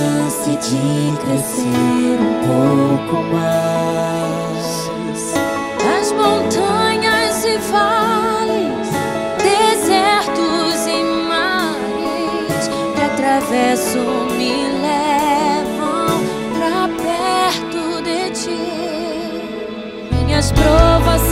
chance de crescer um pouco mais. As montanhas e vales, desertos e mares que atravesso me levam pra perto de ti. Minhas provações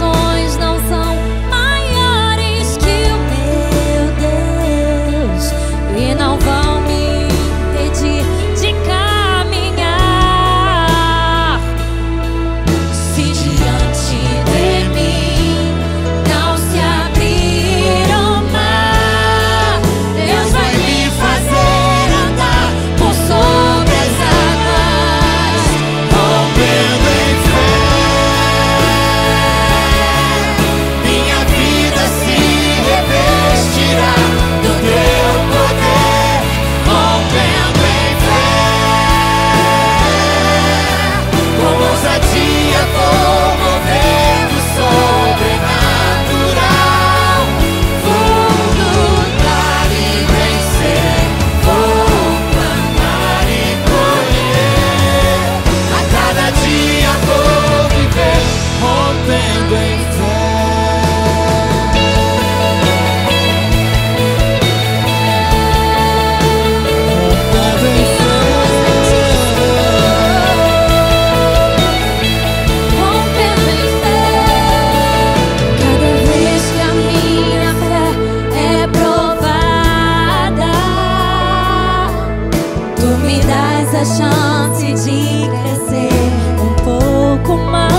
a chance de crescer um pouco mais.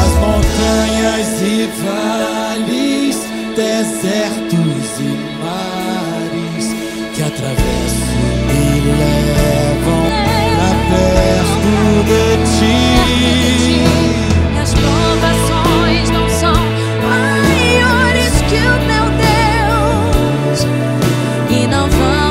As montanhas e vales, desertos e mares que atravesso me levam pra perto de ti. As provações não são maiores que o meu Deus e não vão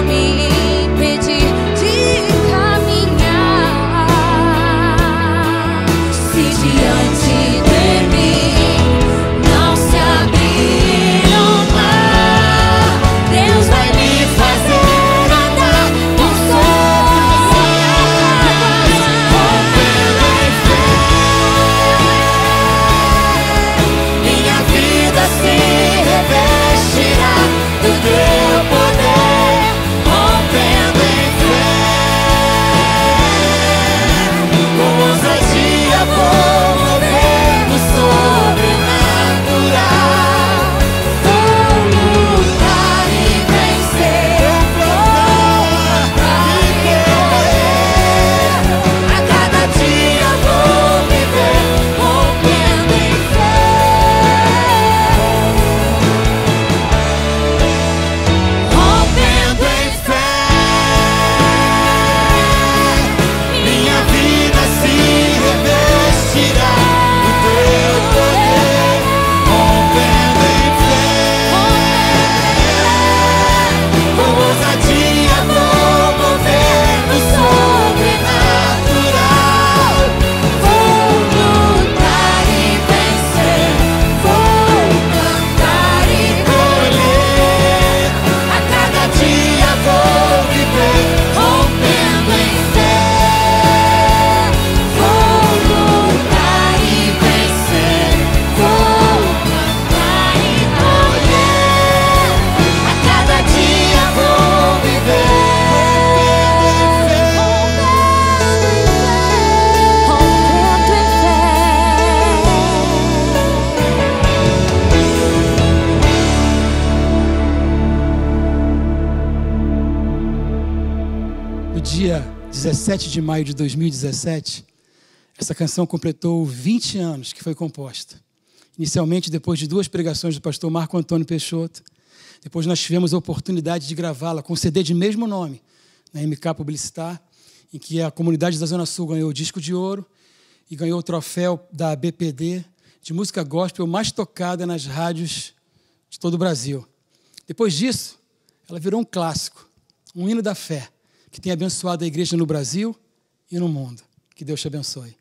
No dia 17 de maio de 2017, essa canção completou 20 anos que foi composta. Inicialmente, depois de duas pregações do pastor Marco Antônio Peixoto, depois nós tivemos a oportunidade de gravá-la com CD de mesmo nome, na MK Publicitar, em que a comunidade da Zona Sul ganhou o disco de ouro e ganhou o troféu da BPD de música gospel mais tocada nas rádios de todo o Brasil. Depois disso, ela virou um clássico, um hino da fé, que tem abençoado a igreja no Brasil e no mundo. Que Deus te abençoe.